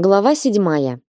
Глава седьмая.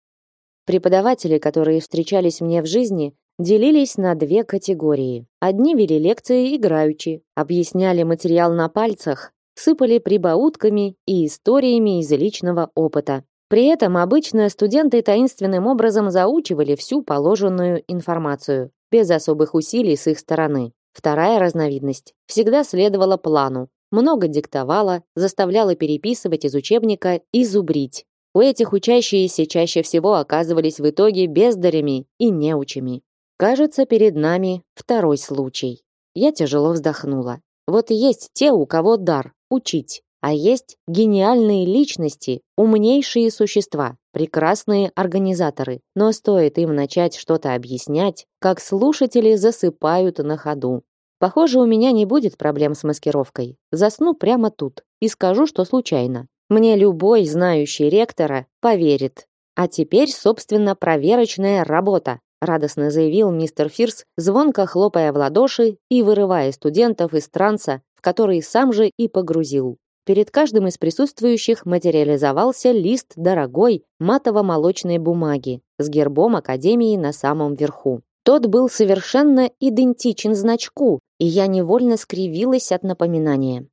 Преподаватели, которые встречались мне в жизни, делились на две категории. Одни вели лекции играючи, объясняли материал на пальцах, сыпали прибаутками и историями из личного опыта. При этом обычно студенты таинственным образом заучивали всю положенную информацию, без особых усилий с их стороны. Вторая разновидность всегда следовала плану, много диктовала, заставляла переписывать из учебника и зубрить, у этих учащиеся чаще всего оказывались в итоге бездарями и неучами. Кажется, перед нами второй случай. Я тяжело вздохнула. Вот есть те, у кого дар учить, а есть гениальные личности, умнейшие существа, прекрасные организаторы. Но стоит им начать что-то объяснять, как слушатели засыпают на ходу. Похоже, у меня не будет проблем с маскировкой. Засну прямо тут и скажу, что случайно. Мне любой знающий ректора поверит. А теперь, собственно, проверочная работа, радостно заявил мистер Фирс, звонко хлопая в ладоши и вырывая студентов из транса, в который сам же и погрузил. Перед каждым из присутствующих материализовался лист дорогой матово-молочной бумаги с гербом академии на самом верху. Тот был совершенно идентичен значку, и я невольно скривилась от напоминания.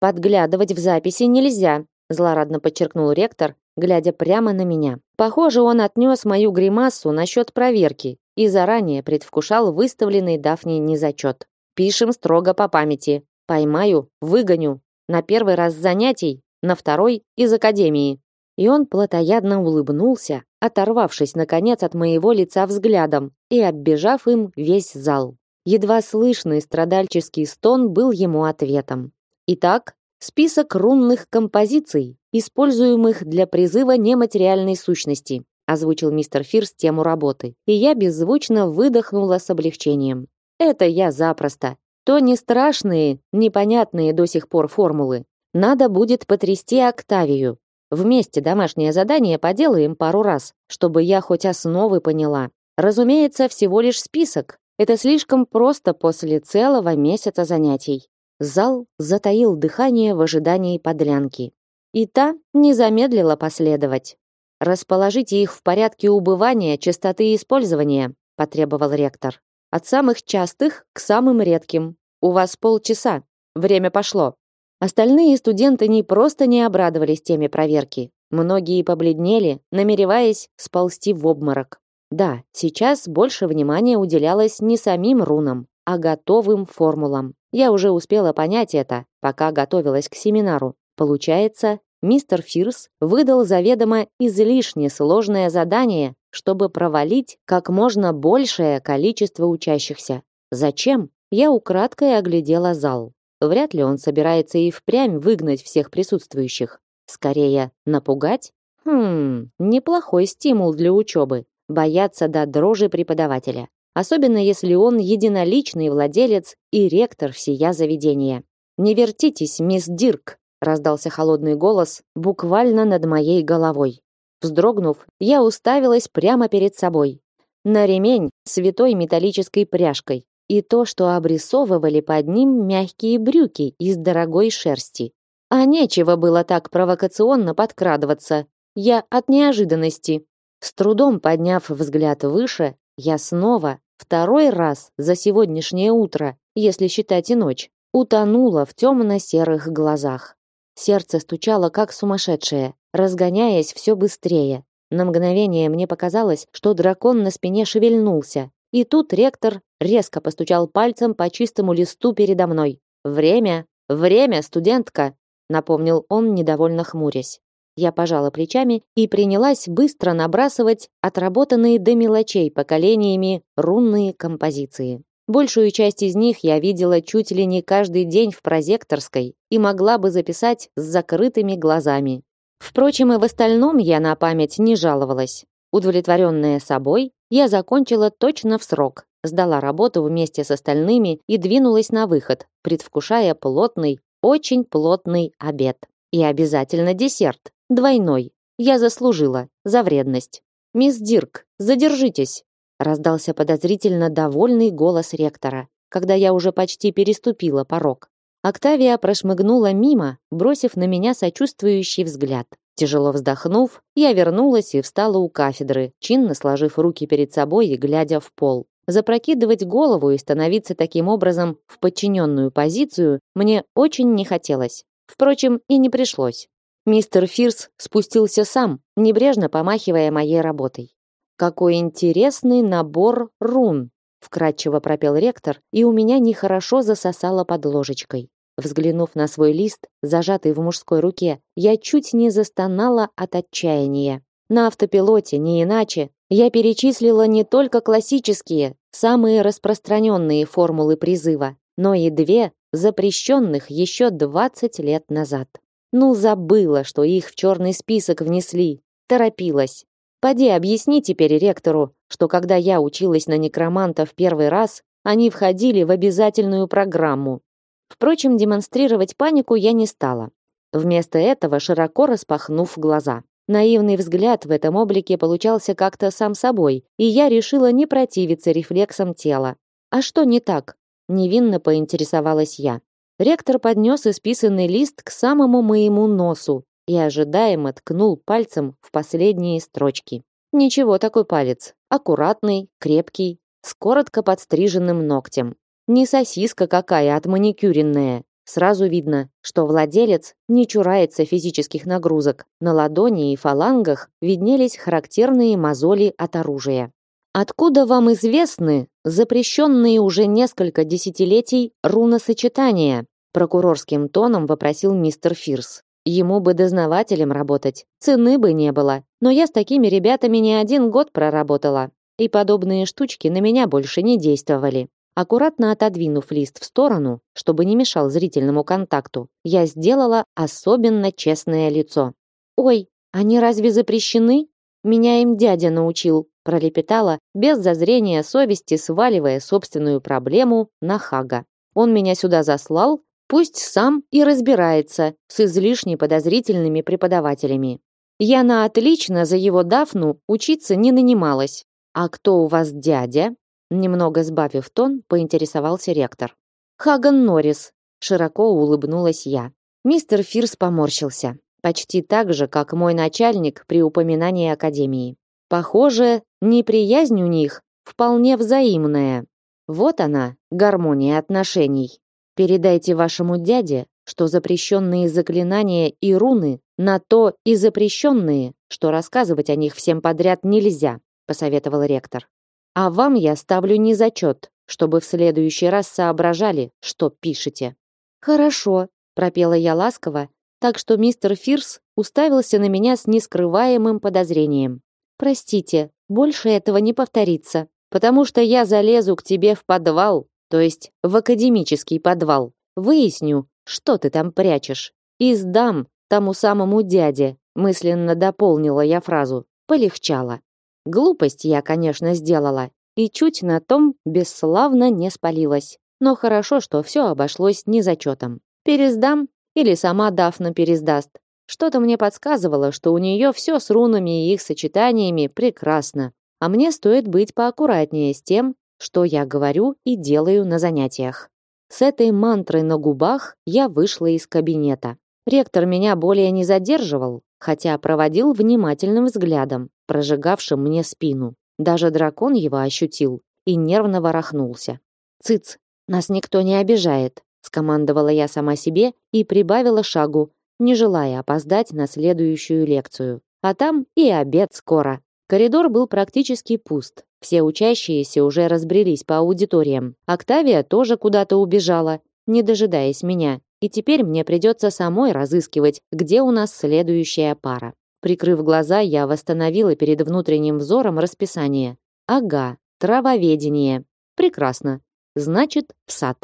Подглядывать в записи нельзя, злорадно подчеркнул ректор, глядя прямо на меня. Похоже, он отнес мою гримасу насчет проверки и заранее предвкушал выставленный Дафней незачет. Пишем строго по памяти. Поймаю, выгоню. На первый раз занятий, на второй из академии. И он плотоядно улыбнулся, оторвавшись наконец от моего лица взглядом и оббежав им весь зал. Едва слышный страдальческий стон был ему ответом. Итак, Список рунных композиций, используемых для призыва нематериальной сущности, озвучил мистер Фирс тему работы, и я беззвучно выдохнула с облегчением. Это я запросто. То не страшные, непонятные до сих пор формулы. Надо будет потрясти Октавию. Вместе домашнее задание поделаем пару раз, чтобы я хоть основы поняла. Разумеется, всего лишь список. Это слишком просто после целого месяца занятий. Зал затаил дыхание в ожидании подлянки. И та не замедлила последовать. «Расположите их в порядке убывания, частоты использования», потребовал ректор. «От самых частых к самым редким. У вас полчаса. Время пошло». Остальные студенты не просто не обрадовались теме проверки. Многие побледнели, намереваясь сползти в обморок. Да, сейчас больше внимания уделялось не самим рунам, а готовым формулам. Я уже успела понять это, пока готовилась к семинару. Получается, мистер Фирс выдал заведомо излишне сложное задание, чтобы провалить как можно большее количество учащихся. Зачем? Я украдкой оглядела зал. Вряд ли он собирается и впрямь выгнать всех присутствующих. Скорее, напугать? Хм, неплохой стимул для учебы. Бояться до дрожи преподавателя особенно если он единоличный владелец и ректор всея заведения. Не вертитесь, мисс Дирк, раздался холодный голос буквально над моей головой. Вздрогнув, я уставилась прямо перед собой. На ремень с витой металлической пряжкой и то, что обрисовывали под ним мягкие брюки из дорогой шерсти. А нечего было так провокационно подкрадываться. Я от неожиданности. С трудом подняв взгляд выше, я снова, второй раз за сегодняшнее утро, если считать и ночь, утонула в темно-серых глазах. Сердце стучало как сумасшедшее, разгоняясь все быстрее. На мгновение мне показалось, что дракон на спине шевельнулся. И тут ректор резко постучал пальцем по чистому листу передо мной. «Время! Время, студентка!» напомнил он, недовольно хмурясь. Я пожала плечами и принялась быстро набрасывать отработанные до мелочей поколениями рунные композиции. Большую часть из них я видела чуть ли не каждый день в прозекторской и могла бы записать с закрытыми глазами. Впрочем, и в остальном я на память не жаловалась. Удовлетворенная собой, я закончила точно в срок, сдала работу вместе с остальными и двинулась на выход, предвкушая плотный, очень плотный обед. И обязательно десерт, Двойной. Я заслужила. За вредность. «Мисс Дирк, задержитесь!» раздался подозрительно довольный голос ректора, когда я уже почти переступила порог. Октавия прошмыгнула мимо, бросив на меня сочувствующий взгляд. Тяжело вздохнув, я вернулась и встала у кафедры, чинно сложив руки перед собой и глядя в пол. Запрокидывать голову и становиться таким образом в подчиненную позицию мне очень не хотелось. Впрочем, и не пришлось. Мистер Фирс спустился сам, небрежно помахивая моей работой. Какой интересный набор рун, вкратчиво пропел ректор, и у меня нехорошо засосало под ложечкой. Взглянув на свой лист, зажатый в мужской руке, я чуть не застонала от отчаяния. На автопилоте, не иначе, я перечислила не только классические, самые распространенные формулы призыва, но и две, запрещенных еще 20 лет назад. Ну, забыла, что их в черный список внесли. Торопилась. Поди объясни теперь ректору, что когда я училась на некроманта в первый раз, они входили в обязательную программу. Впрочем, демонстрировать панику я не стала. Вместо этого широко распахнув глаза. Наивный взгляд в этом облике получался как-то сам собой, и я решила не противиться рефлексам тела. А что не так? Невинно поинтересовалась я. Ректор поднес исписанный лист к самому моему носу и ожидаемо ткнул пальцем в последние строчки. Ничего такой палец. Аккуратный, крепкий, с коротко подстриженным ногтем. Не сосиска какая отманикюренная. Сразу видно, что владелец не чурается физических нагрузок. На ладони и фалангах виднелись характерные мозоли от оружия. Откуда вам известны запрещенные уже несколько десятилетий руносочетания? Прокурорским тоном вопросил мистер Фирс. Ему бы дознавателем работать, цены бы не было. Но я с такими ребятами не один год проработала, и подобные штучки на меня больше не действовали. Аккуратно отодвинув лист в сторону, чтобы не мешал зрительному контакту, я сделала особенно честное лицо. «Ой, они разве запрещены? Меня им дядя научил», пролепетала, без зазрения совести сваливая собственную проблему на Хага. Он меня сюда заслал, пусть сам и разбирается с излишне подозрительными преподавателями. Я на отлично за его Дафну учиться не нанималась. А кто у вас дядя? Немного сбавив тон, поинтересовался ректор. Хаган Норрис, широко улыбнулась я. Мистер Фирс поморщился, почти так же, как мой начальник при упоминании академии. Похоже, неприязнь у них вполне взаимная. Вот она, гармония отношений. Передайте вашему дяде, что запрещенные заклинания и руны на то и запрещенные, что рассказывать о них всем подряд нельзя, посоветовал ректор. А вам я ставлю не зачет, чтобы в следующий раз соображали, что пишете. Хорошо, пропела я ласково, так что мистер Фирс уставился на меня с нескрываемым подозрением. Простите, больше этого не повторится, потому что я залезу к тебе в подвал, то есть в академический подвал. Выясню, что ты там прячешь, и сдам тому самому дяде. Мысленно дополнила я фразу. Полегчало. Глупость я, конечно, сделала, и чуть на том бесславно не спалилась. Но хорошо, что все обошлось незачетом. Пересдам или сама Дафна пересдаст. Что-то мне подсказывало, что у нее все с рунами и их сочетаниями прекрасно. А мне стоит быть поаккуратнее с тем, что я говорю и делаю на занятиях. С этой мантрой на губах я вышла из кабинета. Ректор меня более не задерживал, хотя проводил внимательным взглядом, прожигавшим мне спину. Даже дракон его ощутил и нервно ворохнулся. «Цыц, нас никто не обижает», скомандовала я сама себе и прибавила шагу, не желая опоздать на следующую лекцию. А там и обед скоро. Коридор был практически пуст. Все учащиеся уже разбрелись по аудиториям. Октавия тоже куда-то убежала, не дожидаясь меня, и теперь мне придется самой разыскивать, где у нас следующая пара. Прикрыв глаза, я восстановила перед внутренним взором расписание. Ага, травоведение. Прекрасно. Значит, в сад.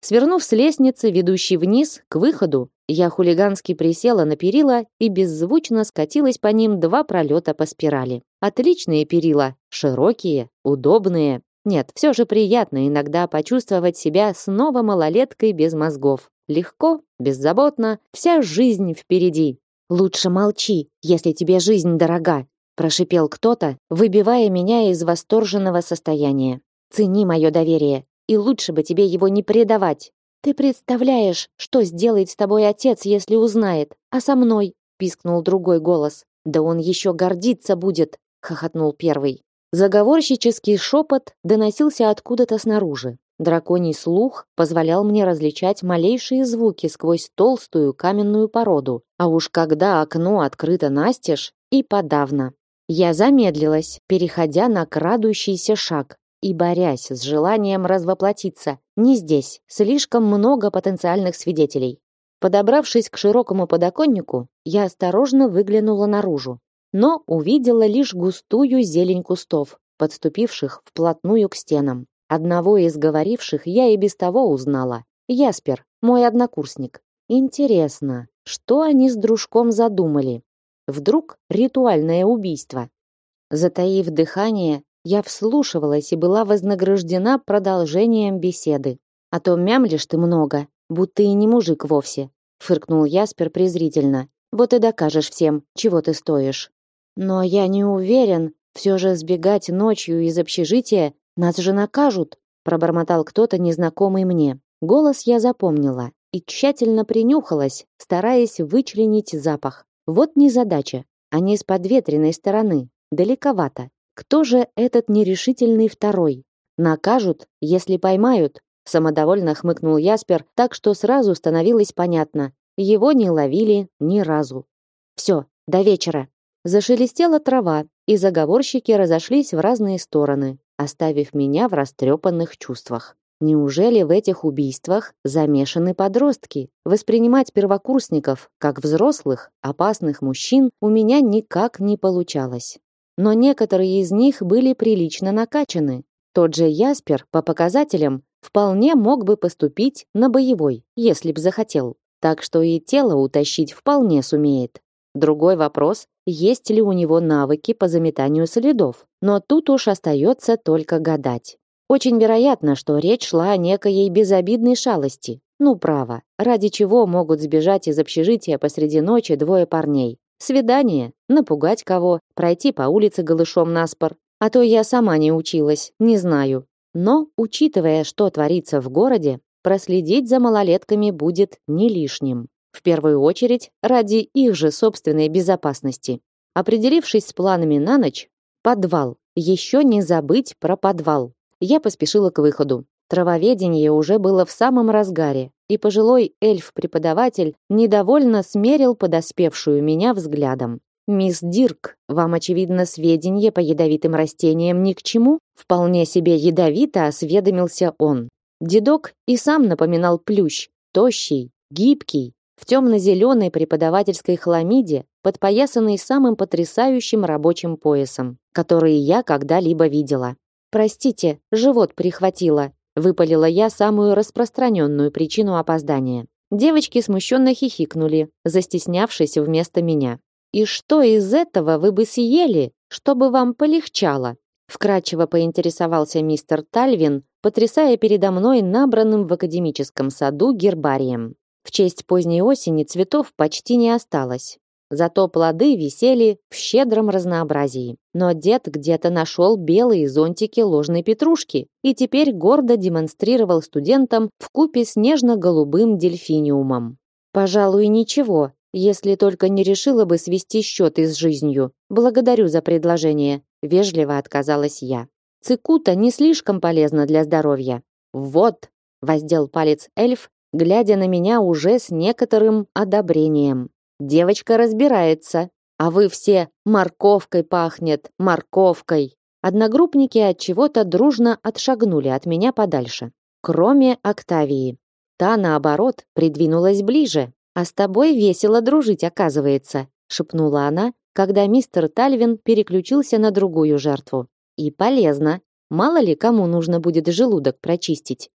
Свернув с лестницы, ведущей вниз, к выходу, я хулигански присела на перила и беззвучно скатилась по ним два пролета по спирали. Отличные перила, широкие, удобные. Нет, все же приятно иногда почувствовать себя снова малолеткой без мозгов. Легко, беззаботно, вся жизнь впереди. Лучше молчи, если тебе жизнь дорога, прошипел кто-то, выбивая меня из восторженного состояния. Цени мое доверие, и лучше бы тебе его не предавать. Ты представляешь, что сделает с тобой отец, если узнает? А со мной? пискнул другой голос. Да он еще гордиться будет, хохотнул первый. Заговорщический шепот доносился откуда-то снаружи. Драконий слух позволял мне различать малейшие звуки сквозь толстую каменную породу, а уж когда окно открыто настежь, и подавно. Я замедлилась, переходя на крадущийся шаг и борясь с желанием развоплотиться. Не здесь, слишком много потенциальных свидетелей. Подобравшись к широкому подоконнику, я осторожно выглянула наружу, но увидела лишь густую зелень кустов, подступивших вплотную к стенам. Одного из говоривших я и без того узнала. Яспер, мой однокурсник. Интересно, что они с дружком задумали? Вдруг ритуальное убийство? Затаив дыхание, я вслушивалась и была вознаграждена продолжением беседы. А то мямлишь ты много, будто и не мужик вовсе, фыркнул Яспер презрительно. Вот и докажешь всем, чего ты стоишь. Но я не уверен, все же сбегать ночью из общежития нас же накажут, пробормотал кто-то незнакомый мне. Голос я запомнила и тщательно принюхалась, стараясь вычленить запах. Вот незадача. Они с подветренной стороны, далековато. Кто же этот нерешительный второй? Накажут, если поймают, самодовольно хмыкнул Яспер, так что сразу становилось понятно. Его не ловили ни разу. Все, до вечера. Зашелестела трава, и заговорщики разошлись в разные стороны оставив меня в растрепанных чувствах. Неужели в этих убийствах замешаны подростки? Воспринимать первокурсников как взрослых, опасных мужчин у меня никак не получалось. Но некоторые из них были прилично накачаны. Тот же Яспер по показателям вполне мог бы поступить на боевой, если б захотел. Так что и тело утащить вполне сумеет. Другой вопрос, есть ли у него навыки по заметанию следов. Но тут уж остается только гадать. Очень вероятно, что речь шла о некой безобидной шалости. Ну, право, ради чего могут сбежать из общежития посреди ночи двое парней? Свидание, напугать кого, пройти по улице голышом наспор. А то я сама не училась, не знаю. Но, учитывая, что творится в городе, проследить за малолетками будет не лишним. В первую очередь, ради их же собственной безопасности. Определившись с планами на ночь, подвал. Еще не забыть про подвал. Я поспешила к выходу. Травоведение уже было в самом разгаре, и пожилой эльф-преподаватель недовольно смерил подоспевшую меня взглядом. «Мисс Дирк, вам, очевидно, сведения по ядовитым растениям ни к чему?» Вполне себе ядовито осведомился он. Дедок и сам напоминал плющ, тощий, гибкий, в темно-зеленой преподавательской хламиде, подпоясанной самым потрясающим рабочим поясом, который я когда-либо видела. «Простите, живот прихватило», — выпалила я самую распространенную причину опоздания. Девочки смущенно хихикнули, застеснявшись вместо меня. «И что из этого вы бы съели, чтобы вам полегчало?» Вкратчиво поинтересовался мистер Тальвин, потрясая передо мной набранным в академическом саду гербарием. В честь поздней осени цветов почти не осталось. Зато плоды висели в щедром разнообразии. Но дед где-то нашел белые зонтики ложной петрушки и теперь гордо демонстрировал студентам в купе с нежно-голубым дельфиниумом. Пожалуй, ничего, если только не решила бы свести счеты с жизнью. Благодарю за предложение, вежливо отказалась я. Цикута не слишком полезна для здоровья. Вот, воздел палец эльф глядя на меня уже с некоторым одобрением. Девочка разбирается, а вы все морковкой пахнет, морковкой. Одногруппники от чего-то дружно отшагнули от меня подальше, кроме Октавии. Та наоборот придвинулась ближе. А с тобой весело дружить, оказывается, шепнула она, когда мистер Тальвин переключился на другую жертву. И полезно. Мало ли кому нужно будет желудок прочистить.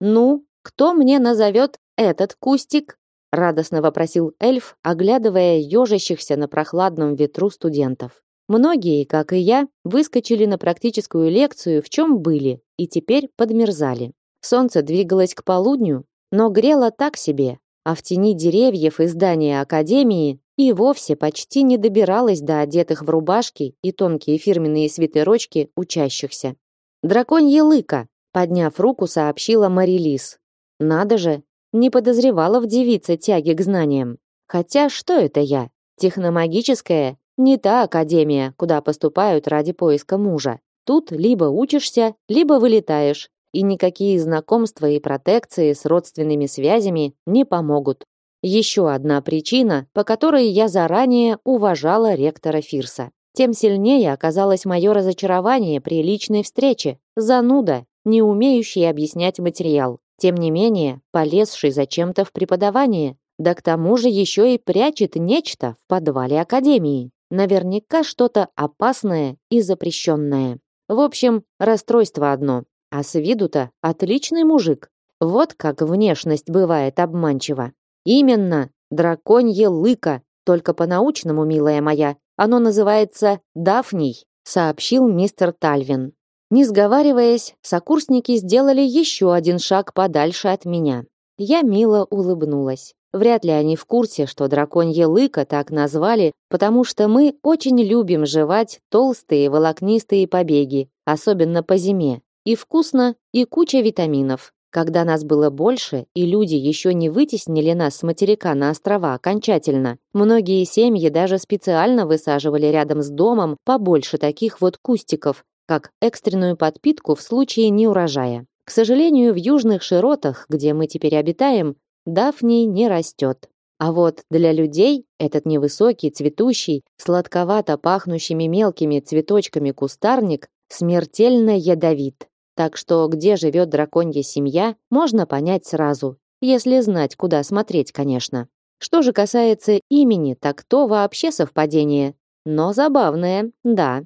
Ну, кто мне назовет этот кустик? Радостно вопросил эльф, оглядывая ежащихся на прохладном ветру студентов. Многие, как и я, выскочили на практическую лекцию, в чем были, и теперь подмерзали. Солнце двигалось к полудню, но грело так себе, а в тени деревьев и здания академии и вовсе почти не добиралось до одетых в рубашки и тонкие фирменные свитерочки учащихся. Драконья лыка, подняв руку, сообщила Марилис. Надо же, не подозревала в девице тяги к знаниям. Хотя что это я? Техномагическая не та академия, куда поступают ради поиска мужа. Тут либо учишься, либо вылетаешь, и никакие знакомства и протекции с родственными связями не помогут. Еще одна причина, по которой я заранее уважала ректора Фирса. Тем сильнее оказалось мое разочарование при личной встрече. Зануда, не умеющий объяснять материал. Тем не менее, полезший зачем-то в преподавание. Да к тому же еще и прячет нечто в подвале академии. Наверняка что-то опасное и запрещенное. В общем, расстройство одно. А с виду-то отличный мужик. Вот как внешность бывает обманчива. Именно, драконье лыко, только по-научному, милая моя. Оно называется Дафний, сообщил мистер Тальвин. Не сговариваясь, сокурсники сделали еще один шаг подальше от меня. Я мило улыбнулась. Вряд ли они в курсе, что драконье лыко так назвали, потому что мы очень любим жевать толстые волокнистые побеги, особенно по зиме. И вкусно, и куча витаминов. Когда нас было больше, и люди еще не вытеснили нас с материка на острова окончательно, многие семьи даже специально высаживали рядом с домом побольше таких вот кустиков, как экстренную подпитку в случае неурожая. К сожалению, в южных широтах, где мы теперь обитаем, дафний не растет. А вот для людей этот невысокий, цветущий, сладковато пахнущими мелкими цветочками кустарник смертельно ядовит. Так что где живет драконья семья, можно понять сразу, если знать, куда смотреть, конечно. Что же касается имени, так то вообще совпадение. Но забавное, да.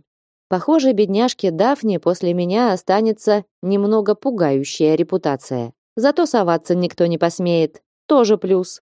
Похоже, бедняжке Дафне после меня останется немного пугающая репутация. Зато соваться никто не посмеет. Тоже плюс.